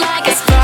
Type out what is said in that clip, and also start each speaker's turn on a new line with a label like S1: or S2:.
S1: like a